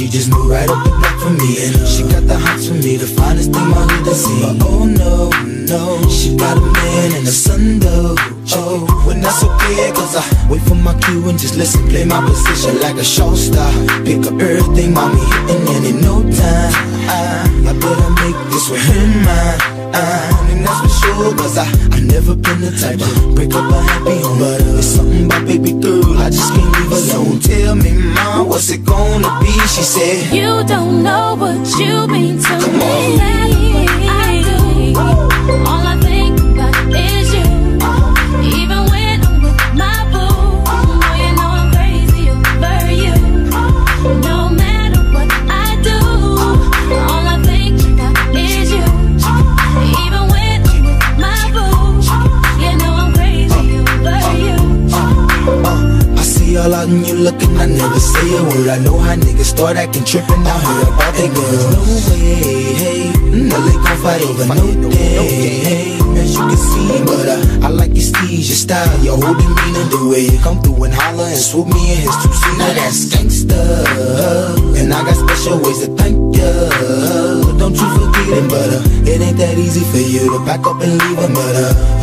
She just moved right up the block for me. And she got the hots for me The finest thing my hood has seen. But oh no, no She got a man and a son though. Oh, when that's okay Cause I wait for my cue and just listen Play my position like a show star. Pick up everything, mommy hitting And in no time I, I better make this with him mine uh, and that's for sure Cause I, I never been the type to break up a happy home But uh, it's something about baby girl, I just can't leave alone. Tell me mom, what's it gonna be? She said You don't know what you mean to me you looking, I never say a word. I know how niggas start acting trippin' I heard about that girl. No way, hey, no they gon' fight over. No day hey, As you can see, but uh, I like your steez, your style, your whole demeanor. The way you come through and holler and swoop me in his two seat Now that's gangsta And I got special ways to thank ya. Don't you forget it, but uh, it ain't that easy for you to back up and leave But uh,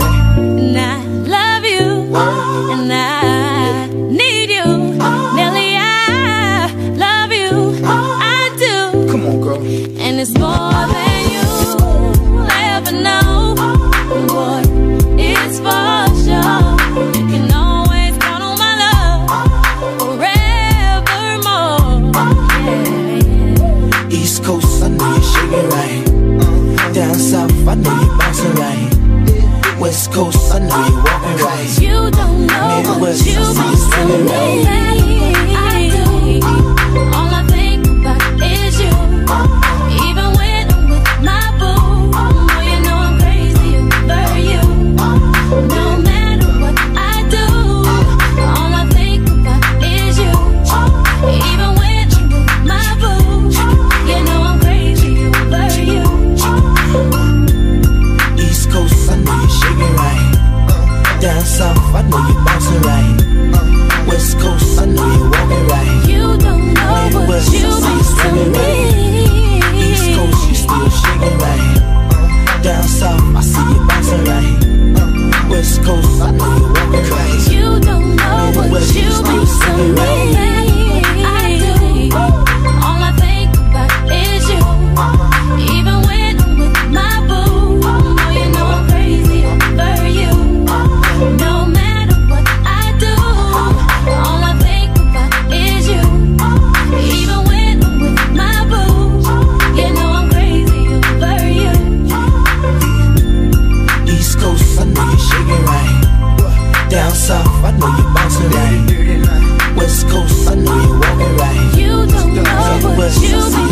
And I love you. And I need you. Nelly, I love you. I do. Come on, girl. And it's more. you bounce it right. West Coast. Down south, I know you're bouncing right. West coast, I know you're walking right. You don't know what you see.